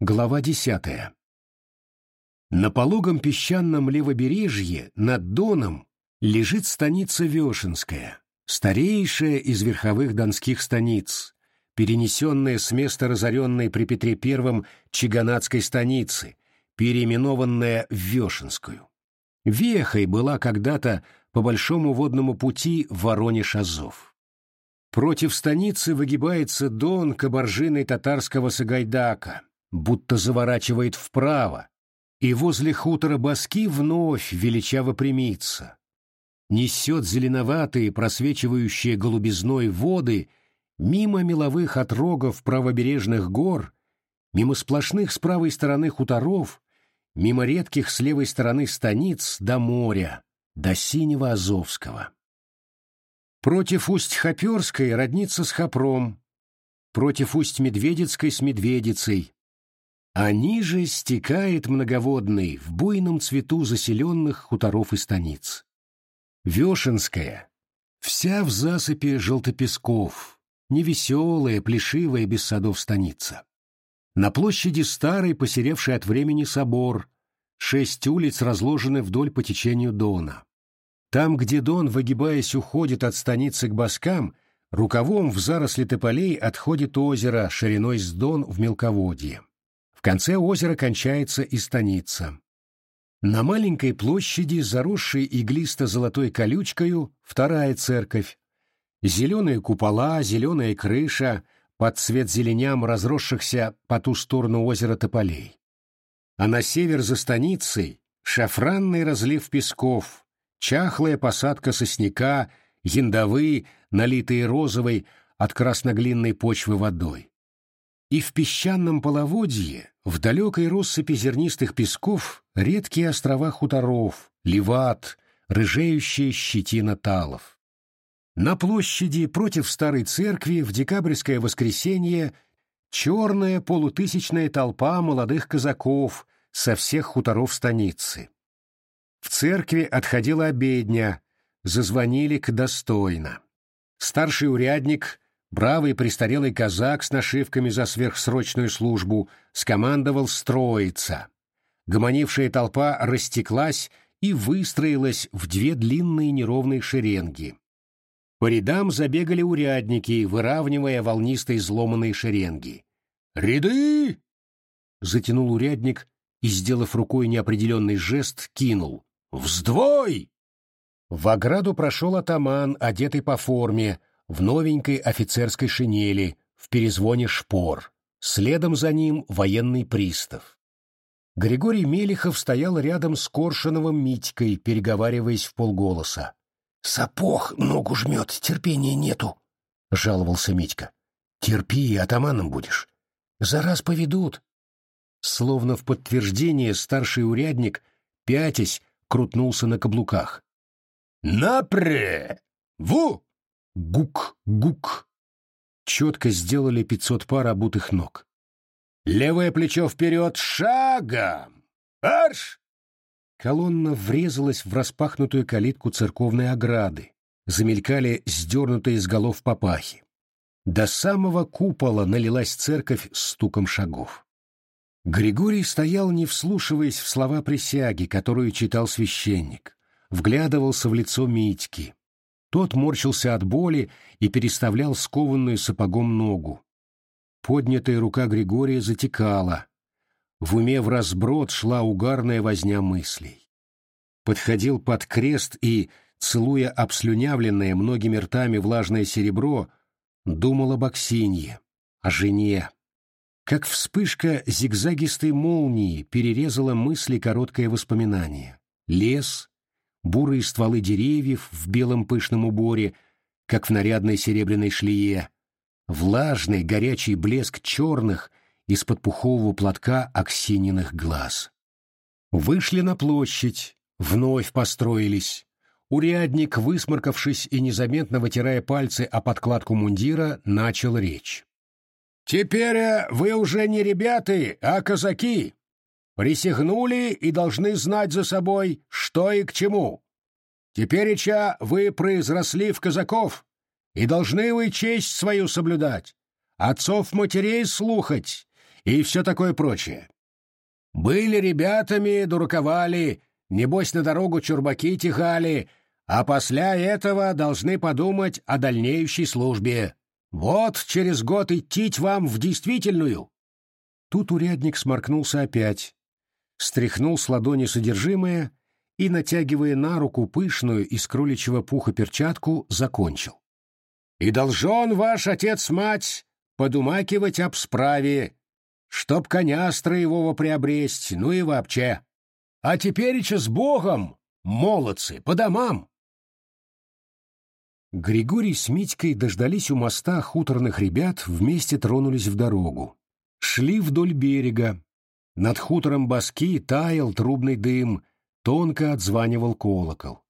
Глава десятая. На пологом песчаном левобережье над Доном лежит станица Вешенская, старейшая из верховых донских станиц, перенесенная с места разоренной при Петре I Чиганатской станицы, переименованная в Вешенскую. Вехой была когда-то по большому водному пути Воронеж-Азов. Против станицы выгибается дон кабаржиной татарского Сагайдака, будто заворачивает вправо, и возле хутора Баски вновь величаво примится. Несет зеленоватые, просвечивающие голубизной воды мимо меловых отрогов правобережных гор, мимо сплошных с правой стороны хуторов, мимо редких с левой стороны станиц до моря, до синего Азовского. Против Усть-Хоперской роднится с Хопром, против Усть-Медведицкой с Медведицей, а ниже стекает многоводный в буйном цвету заселенных хуторов и станиц. Вешенская, вся в засыпи желтопесков, невеселая, плешивая, без садов станица. На площади старый, посеревший от времени собор, шесть улиц разложены вдоль по течению Дона. Там, где Дон, выгибаясь, уходит от станицы к Баскам, рукавом в заросли тополей отходит озеро шириной с Дон в мелководье. В конце озера кончается и станица. На маленькой площади, заросшей иглисто-золотой колючкою, вторая церковь. Зеленые купола, зеленая крыша, под цвет зеленям разросшихся по ту сторону озера тополей. А на север за станицей шафранный разлив песков, чахлая посадка сосняка, яндовы, налитые розовой от красноглинной почвы водой. И в песчаном половодье, в далекой россыпи зернистых песков, редкие острова хуторов, леват, рыжеющая щетина талов. На площади против старой церкви в декабрьское воскресенье черная полутысячная толпа молодых казаков со всех хуторов станицы. В церкви отходила обедня, зазвонили к достойно. Старший урядник Бравый престарелый казак с нашивками за сверхсрочную службу скомандовал строиться. Гомонившая толпа растеклась и выстроилась в две длинные неровные шеренги. По рядам забегали урядники, выравнивая волнистые изломанные шеренги. «Ряды!» — затянул урядник и, сделав рукой неопределенный жест, кинул. «Вздвой!» В ограду прошел атаман, одетый по форме, в новенькой офицерской шинели, в перезвоне шпор. Следом за ним военный пристав. Григорий Мелихов стоял рядом с Коршуновым Митькой, переговариваясь в полголоса. «Сапог ногу жмет, терпения нету», — жаловался Митька. «Терпи, атаманом будешь. За раз поведут». Словно в подтверждение старший урядник, пятясь, крутнулся на каблуках. «Напре! Ву!» Гук-гук. Четко сделали пятьсот пар обутых ног. Левое плечо вперед, шагом! Арш! Колонна врезалась в распахнутую калитку церковной ограды. Замелькали сдернутые с голов папахи. До самого купола налилась церковь стуком шагов. Григорий стоял, не вслушиваясь в слова присяги, которую читал священник. Вглядывался в лицо Митьки. Тот морщился от боли и переставлял скованную сапогом ногу. Поднятая рука Григория затекала. В уме в разброд шла угарная возня мыслей. Подходил под крест и, целуя обслюнявленное многими ртами влажное серебро, думал об Аксинье, о жене. Как вспышка зигзагистой молнии перерезала мысли короткое воспоминание. Лес, бурые стволы деревьев в белом пышном уборе, как в нарядной серебряной шлее, влажный горячий блеск черных из-под пухового платка оксиненных глаз. Вышли на площадь, вновь построились. Урядник, высморкавшись и незаметно вытирая пальцы о подкладку мундира, начал речь. «Теперь э, вы уже не ребята, а казаки. Присягнули и должны знать за собой, что и к чему. Тепереча вы произросли в казаков, и должны вы честь свою соблюдать, отцов-матерей слухать и все такое прочее. Были ребятами, дураковали, небось на дорогу чурбаки тихали, а после этого должны подумать о дальнейшей службе. Вот через год идти вам в действительную. Тут урядник сморкнулся опять, стряхнул с ладони содержимое и, натягивая на руку пышную из кроличьего пуха перчатку, закончил. «И должен ваш отец-мать подумакивать об справе, чтоб коня строевого приобресть, ну и вообще. А теперь с Богом, молодцы, по домам!» Григорий с Митькой дождались у моста хуторных ребят, вместе тронулись в дорогу. Шли вдоль берега. Над хутором Баски таял трубный дым, тонко отзванивал колокол.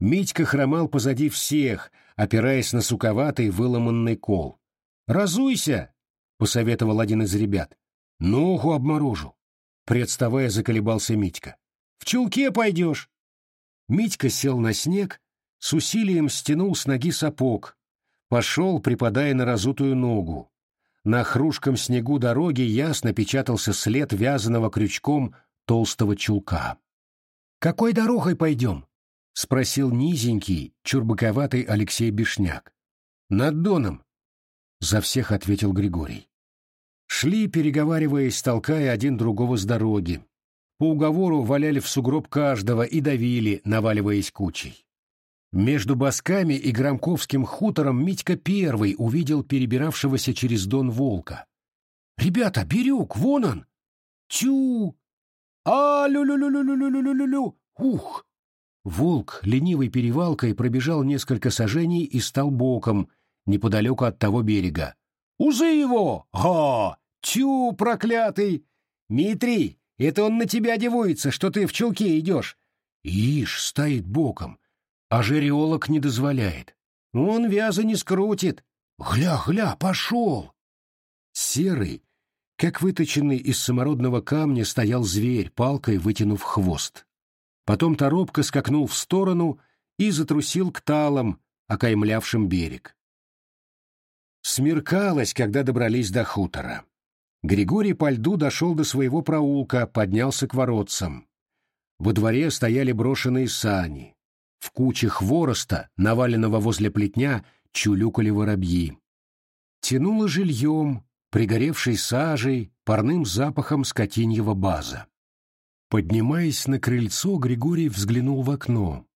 Митька хромал позади всех, опираясь на суковатый выломанный кол. «Разуйся!» — посоветовал один из ребят. «Ногу обморожу!» — представая, заколебался Митька. «В чулке пойдешь!» Митька сел на снег, с усилием стянул с ноги сапог, пошел, припадая на разутую ногу. На хрушком снегу дороги ясно печатался след вязаного крючком толстого чулка. «Какой дорогой пойдем?» — спросил низенький, чурбаковатый Алексей Бешняк. «Над Доном», — за всех ответил Григорий. Шли, переговариваясь, толкая один другого с дороги. По уговору валяли в сугроб каждого и давили, наваливаясь кучей. Между Басками и Громковским хутором Митька первый увидел перебиравшегося через Дон волка. «Ребята, Бирюк, вон он!» «Тю! А-лю-лю-лю-лю-лю-лю-лю-лю-лю! Ух!» Волк ленивой перевалкой пробежал несколько сажений и стал боком, неподалеку от того берега. «Узы его! Га! Тю, проклятый! Митрий, это он на тебя девуется, что ты в чулке идешь!» Ишь, стоит боком, а жерелок не дозволяет. Он вяза не скрутит. Гля-гля, пошел! Серый, как выточенный из самородного камня, стоял зверь, палкой вытянув хвост. Потом торопко скакнул в сторону и затрусил к талам, окаймлявшим берег. Смеркалось, когда добрались до хутора. Григорий по льду дошел до своего проулка, поднялся к воротцам. Во дворе стояли брошенные сани. В куче хвороста, наваленного возле плетня, чулюкали воробьи. Тянуло жильем, пригоревшей сажей, парным запахом скотиньего база. Поднимаясь на крыльцо, Григорий взглянул в окно.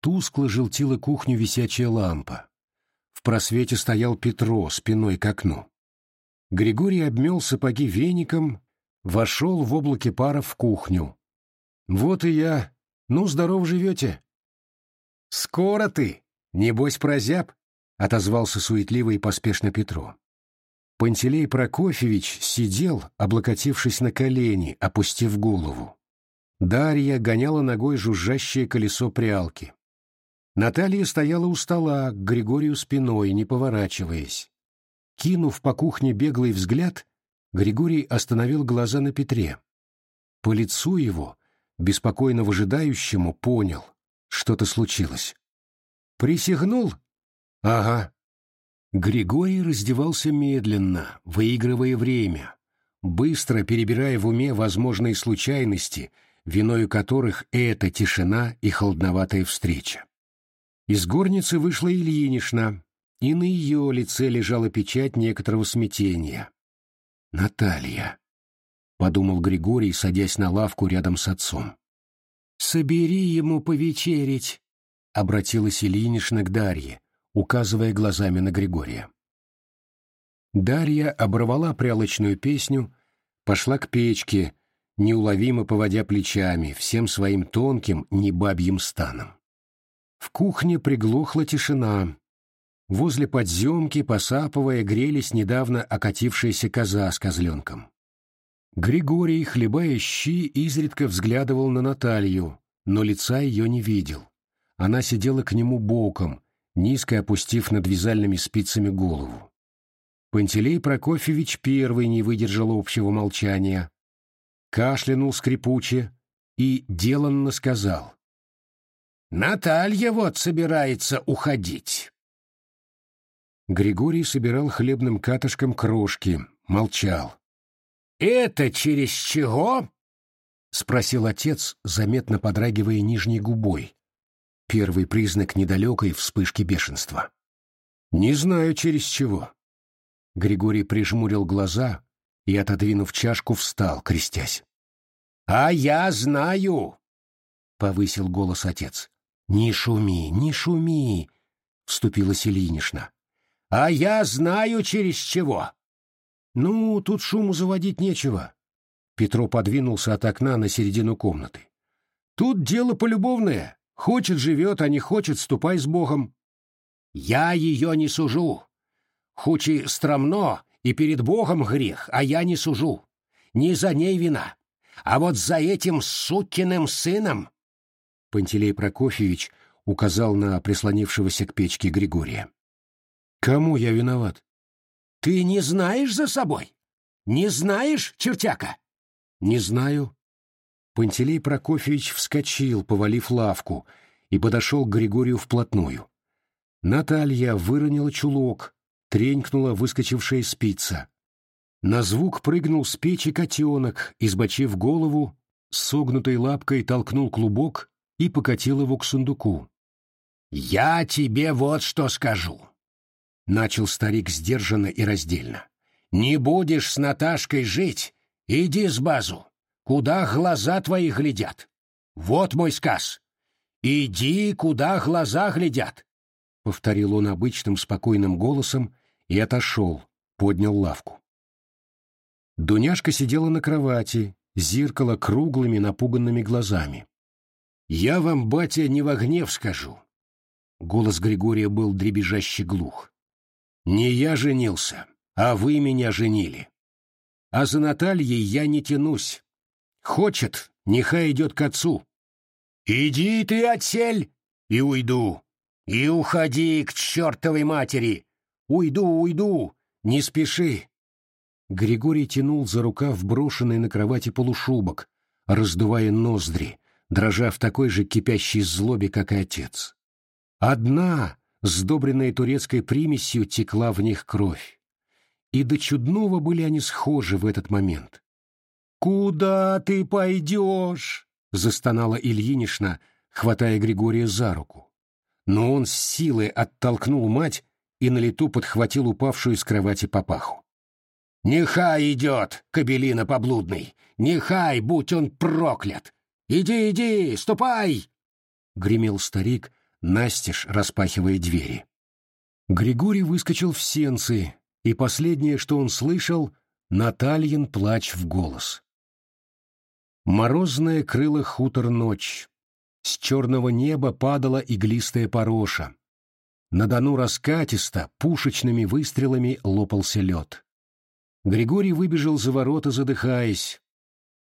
Тускло желтила кухню висячая лампа. В просвете стоял Петро спиной к окну. Григорий обмел сапоги веником, вошел в облаке пара в кухню. «Вот и я. Ну, здоров живете?» «Скоро ты! Небось, прозяб!» — отозвался суетливо и поспешно Петро. Пантелей Прокофьевич сидел, облокотившись на колени, опустив голову. Дарья гоняла ногой жужжащее колесо прялки. Наталья стояла у стола, к Григорию спиной, не поворачиваясь. Кинув по кухне беглый взгляд, Григорий остановил глаза на Петре. По лицу его, беспокойно выжидающему, понял. Что-то случилось. Присягнул? Ага. Григорий раздевался медленно, выигрывая время, быстро перебирая в уме возможные случайности, виною которых эта тишина и холодноватая встреча. Из горницы вышла Ильинишна, и на ее лице лежала печать некоторого смятения. «Наталья», — подумал Григорий, садясь на лавку рядом с отцом. «Собери ему повечерить», — обратилась Ильинична к Дарье, указывая глазами на Григория. Дарья оборвала прялочную песню, пошла к печке, неуловимо поводя плечами, всем своим тонким, небабьим станом. В кухне приглохла тишина. Возле подземки, посапывая, грелись недавно окатившаяся коза с козленком. Григорий, хлебая щи, изредка взглядывал на Наталью, но лица ее не видел. Она сидела к нему боком, низко опустив над вязальными спицами голову. Пантелей Прокофьевич первый не выдержал общего молчания. Кашлянул скрипуче и деланно сказал. «Наталья вот собирается уходить». Григорий собирал хлебным катышком крошки, молчал. Это через чего? спросил отец, заметно подрагивая нижней губой. Первый признак недалекой вспышки бешенства. Не знаю, через чего. Григорий прижмурил глаза и, отодвинув чашку, встал, крестясь. «А я знаю!» — повысил голос отец. «Не шуми, не шуми!» — вступила Селинишна. «А я знаю, через чего!» «Ну, тут шуму заводить нечего». Петро подвинулся от окна на середину комнаты. «Тут дело полюбовное. Хочет — живет, а не хочет — ступай с Богом». «Я ее не сужу. Хучи стромно, и перед Богом грех, а я не сужу. Не за ней вина. А вот за этим сукиным сыном...» Пантелей Прокофьевич указал на прислонившегося к печке Григория. «Кому я виноват?» «Ты не знаешь за собой? Не знаешь, чертяка?» «Не знаю». Пантелей Прокофьевич вскочил, повалив лавку, и подошел к Григорию вплотную. Наталья выронила чулок, тренькнула выскочившая спица. На звук прыгнул с печи котенок, избочив голову, согнутой лапкой толкнул клубок и покатил его к сундуку. «Я тебе вот что скажу», — начал старик сдержанно и раздельно. «Не будешь с Наташкой жить, иди с базу, куда глаза твои глядят. Вот мой сказ. Иди, куда глаза глядят», — повторил он обычным спокойным голосом и отошел, поднял лавку. Дуняшка сидела на кровати, зеркало круглыми напуганными глазами. «Я вам, батя, не во гнев скажу». Голос Григория был дребезжаще глух. «Не я женился, а вы меня женили. А за Натальей я не тянусь. Хочет, нехай идет к отцу. Иди ты отсель, и уйду. И уходи к чертовой матери, Уйду, уйду! Не спеши!» Григорий тянул за рукав брошенный на кровати полушубок, раздувая ноздри, дрожа в такой же кипящей злобе, как и отец. Одна, сдобренная турецкой примесью, текла в них кровь. И до чудного были они схожи в этот момент. «Куда ты пойдешь?» — застонала Ильинишна, хватая Григория за руку. Но он с силой оттолкнул мать и на лету подхватил упавшую с кровати папаху. «Нехай идет, кабелина поблудный! Нехай, будь он проклят! Иди, иди, ступай!» — гремел старик, настежь распахивая двери. Григорий выскочил в сенцы, и последнее, что он слышал, — Натальин плач в голос. Морозная крыла хутор ночь. С черного неба падала иглистая пороша. На Дону раскатисто, пушечными выстрелами лопался лед. Григорий выбежал за ворота, задыхаясь.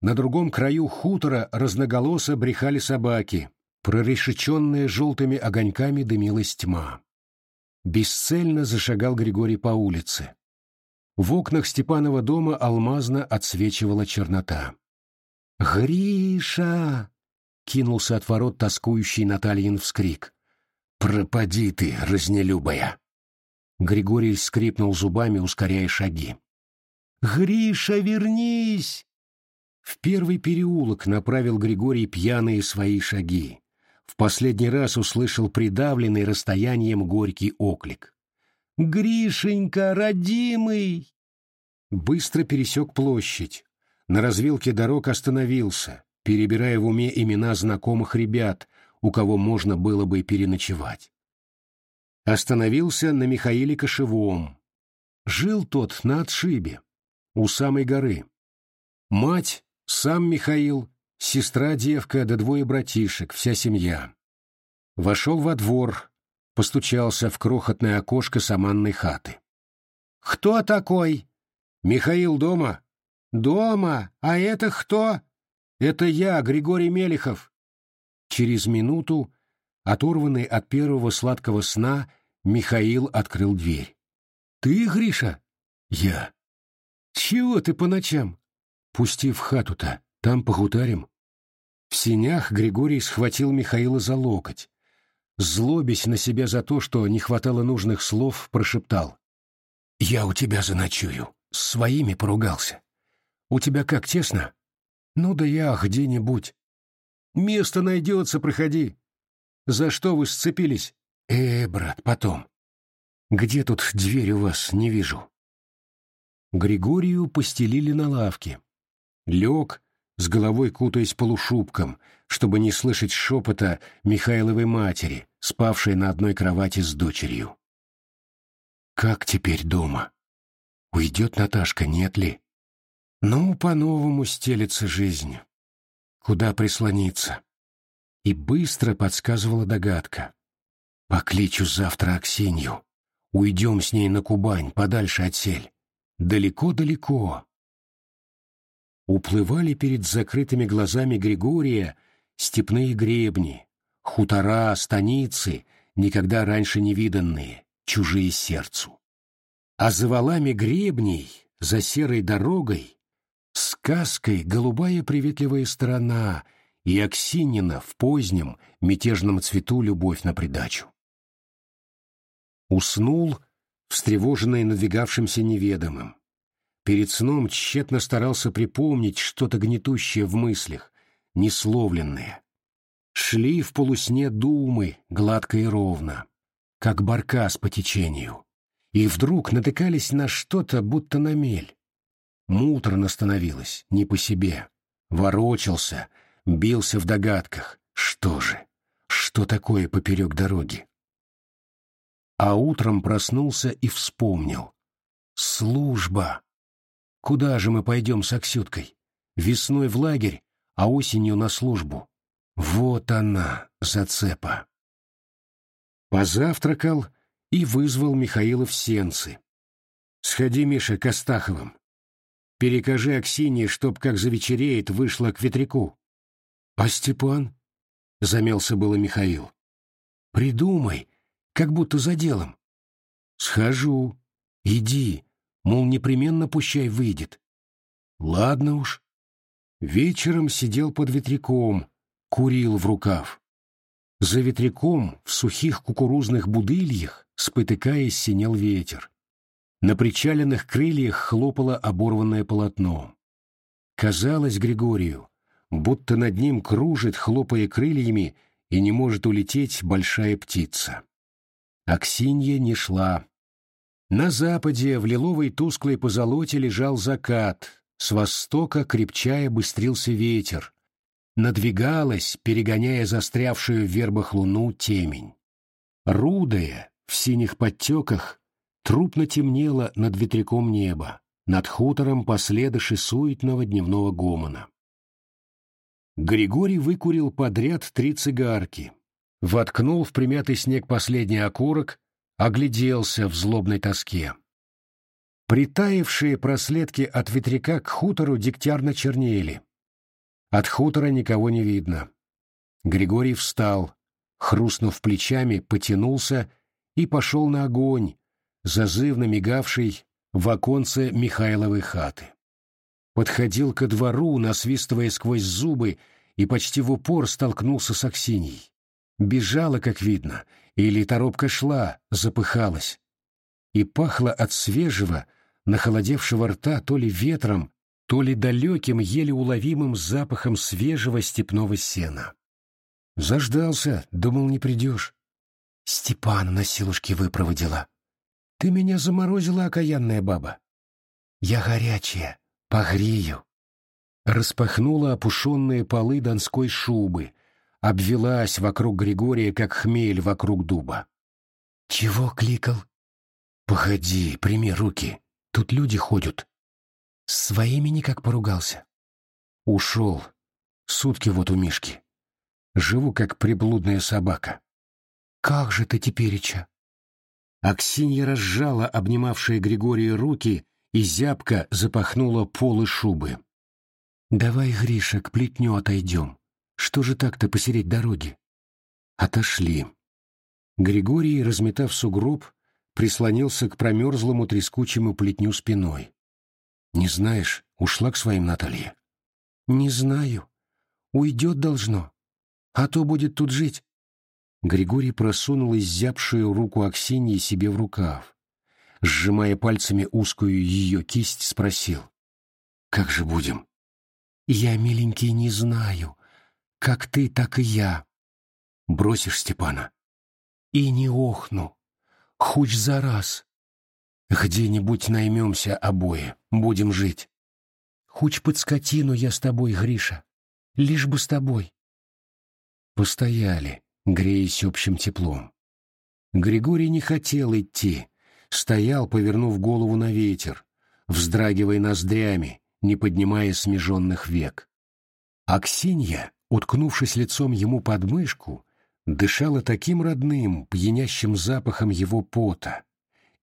На другом краю хутора разноголосо брехали собаки. Прорешеченная желтыми огоньками дымилась тьма. Бесцельно зашагал Григорий по улице. В окнах Степанова дома алмазно отсвечивала чернота. «Гриша!» — кинулся от ворот тоскующий Натальин вскрик. «Пропади ты, разнелюбая!» Григорий скрипнул зубами, ускоряя шаги. «Гриша, вернись!» В первый переулок направил Григорий пьяные свои шаги. В последний раз услышал придавленный расстоянием горький оклик. «Гришенька, родимый!» Быстро пересек площадь. На развилке дорог остановился, перебирая в уме имена знакомых ребят, у кого можно было бы переночевать. Остановился на Михаиле Кошевом. Жил тот на отшибе, у самой горы. Мать, сам Михаил, сестра-девка да двое братишек, вся семья. Вошел во двор, постучался в крохотное окошко саманной хаты. «Кто такой?» «Михаил дома?» «Дома? А это кто?» «Это я, Григорий Мелехов. Через минуту, оторванный от первого сладкого сна, Михаил открыл дверь. «Ты, Гриша?» «Я». «Чего ты по ночам?» «Пусти в хату-то, там похутарим». В синях Григорий схватил Михаила за локоть. Злобясь на себя за то, что не хватало нужных слов, прошептал. «Я у тебя заночую. С своими поругался. У тебя как, тесно? Ну да я где-нибудь. Место найдется, проходи. За что вы сцепились? Э, брат, потом. Где тут дверь у вас, не вижу. Григорию постелили на лавке. Лег, с головой кутаясь полушубком, чтобы не слышать шепота Михайловой матери, спавшей на одной кровати с дочерью. Как теперь дома? Уйдет Наташка, нет ли? Ну, по-новому стелется жизнь. Куда прислониться? И быстро подсказывала догадка. Покличу завтра Аксинью. Уйдем с ней на Кубань, подальше от сель. Далеко-далеко. Уплывали перед закрытыми глазами Григория степные гребни, хутора, станицы, никогда раньше не виданные, чужие сердцу. А за валами гребней, за серой дорогой, сказкой голубая приветливая сторона и Аксинина в позднем мятежном цвету любовь на придачу. Уснул, встревоженный надвигавшимся неведомым. Перед сном тщетно старался припомнить что-то гнетущее в мыслях, несловленное. Шли в полусне думы, гладко и ровно, как баркас по течению, и вдруг натыкались на что-то, будто на мель. Муторно становилось, не по себе. Ворочался, бился в догадках. Что же? Что такое поперек дороги? А утром проснулся и вспомнил. Служба! Куда же мы пойдем с Аксюткой? Весной в лагерь, а осенью на службу. Вот она, зацепа. Позавтракал и вызвал Михаила в сенцы. «Сходи, Миша, к Астаховым. Перекажи Аксинье, чтоб, как завечереет, вышла к ветряку». «А Степан?» — замялся было Михаил. «Придумай, как будто за делом». «Схожу. Иди, мол, непременно пущай выйдет. Ладно уж. Вечером сидел под ветряком, курил в рукав. За ветряком в сухих кукурузных будыльях, спотыкаясь, синел ветер. На причаленных крыльях хлопало оборванное полотно. Казалось Григорию, будто над ним кружит, хлопая крыльями, и не может улететь большая птица. Аксинья не шла. На западе в лиловой тусклой позолоте лежал закат, с востока крепчая быстрился ветер. Надвигалась, перегоняя застрявшую в вербах луну темень. Рудая, в синих подтеках, трупно темнело над ветряком неба, над хутором последыши суетного дневного гомона. Григорий выкурил подряд три цигарки, воткнул в примятый снег последний окурок огляделся в злобной тоске. Притаившие проследки от ветряка к хутору дегтярно чернели. От хутора никого не видно. Григорий встал, хрустнув плечами, потянулся и пошел на огонь, зазывно мигавший в оконце Михайловой хаты. Подходил ко двору, насвистывая сквозь зубы, и почти в упор столкнулся с Аксиньей. Бежала, как видно, или торопка шла, запыхалась. И пахло от свежего, нахолодевшего рта то ли ветром, то ли далеким, еле уловимым запахом свежего степного сена. Заждался, думал, не придешь. Степан на силушке выпроводила. Ты меня заморозила, окаянная баба. Я горячая, погрею. Распахнула опушенные полы донской шубы, обвелась вокруг Григория, как хмель вокруг дуба. «Чего кликал?» «Погоди, прими руки. Тут люди ходят». «С своими никак поругался». «Ушел. Сутки вот у Мишки. Живу, как приблудная собака». «Как же ты тепереча?» Аксинья разжала обнимавшие Григория руки и зябко запахнула полы шубы. «Давай, Гриша, к плетню отойдем. Что же так-то посереть дороги? Отошли. Григорий, разметав сугроб, прислонился к промерзлому трескучему плетню спиной. «Не знаешь, ушла к своим Наталье?» «Не знаю. Уйдет должно. А то будет тут жить». Григорий просунул изябшую руку Аксиньи себе в рукав. Сжимая пальцами узкую ее кисть, спросил. Как же будем? Я, миленький, не знаю. Как ты, так и я. Бросишь Степана? И не охну. Хоть за раз. Где-нибудь наймемся обои, будем жить. Хоть под скотину я с тобой, Гриша. Лишь бы с тобой. Постояли, греясь общим теплом. Григорий не хотел идти, стоял, повернув голову на ветер, вздрагивая ноздрями, не поднимая смеженных век. Аксинья, уткнувшись лицом ему под мышку, дышала таким родным, пьянящим запахом его пота,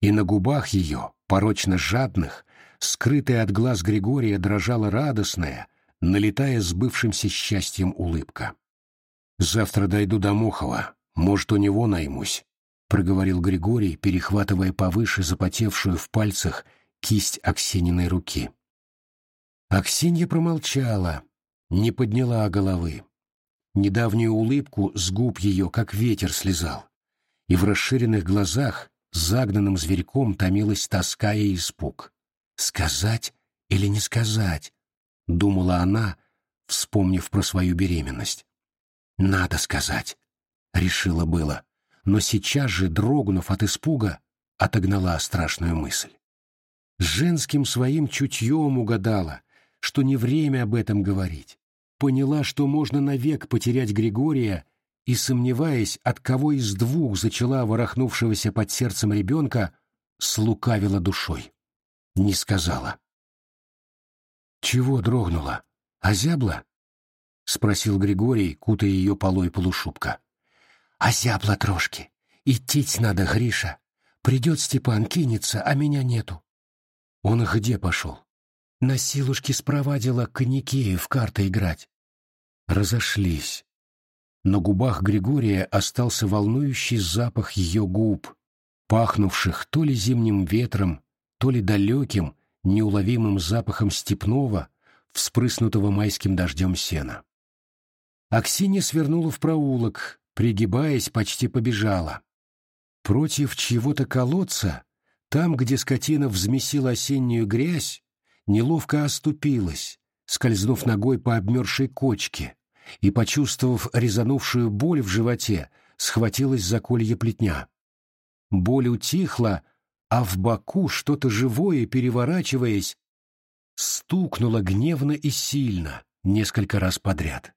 и на губах ее, порочно жадных, скрытая от глаз Григория, дрожала радостная, налетая с бывшимся счастьем улыбка. «Завтра дойду до Мохова, может, у него наймусь», — проговорил Григорий, перехватывая повыше запотевшую в пальцах кисть Аксениной руки. Аксинья промолчала, не подняла головы. Недавнюю улыбку с губ ее, как ветер, слезал. И в расширенных глазах загнанным зверьком томилась тоска и испуг. «Сказать или не сказать?» — думала она, вспомнив про свою беременность. «Надо сказать», — решила было, но сейчас же, дрогнув от испуга, отогнала страшную мысль. Женским своим чутьем угадала, что не время об этом говорить. Поняла, что можно навек потерять Григория, и, сомневаясь, от кого из двух зачала ворохнувшегося под сердцем ребенка, слукавила душой. Не сказала. «Чего дрогнула? Озябла?» — спросил Григорий, кутая ее полой полушубка. «Озябла трошки. Идти надо, Гриша. Придет Степан, кинется, а меня нету». «Он где пошел?» На силушке спровадила к Никею в карты играть. Разошлись. На губах Григория остался волнующий запах ее губ, пахнувших то ли зимним ветром, то ли далеким, неуловимым запахом степного, вспрыснутого майским дождем сена. Аксинья свернула в проулок, пригибаясь, почти побежала. Против чьего-то колодца, там, где скотина взмесила осеннюю грязь, неловко оступилась, скользнув ногой по обмерзшей кочке, и, почувствовав резанувшую боль в животе, схватилась за колье плетня. Боль утихла, а в боку что-то живое, переворачиваясь, стукнуло гневно и сильно, несколько раз подряд.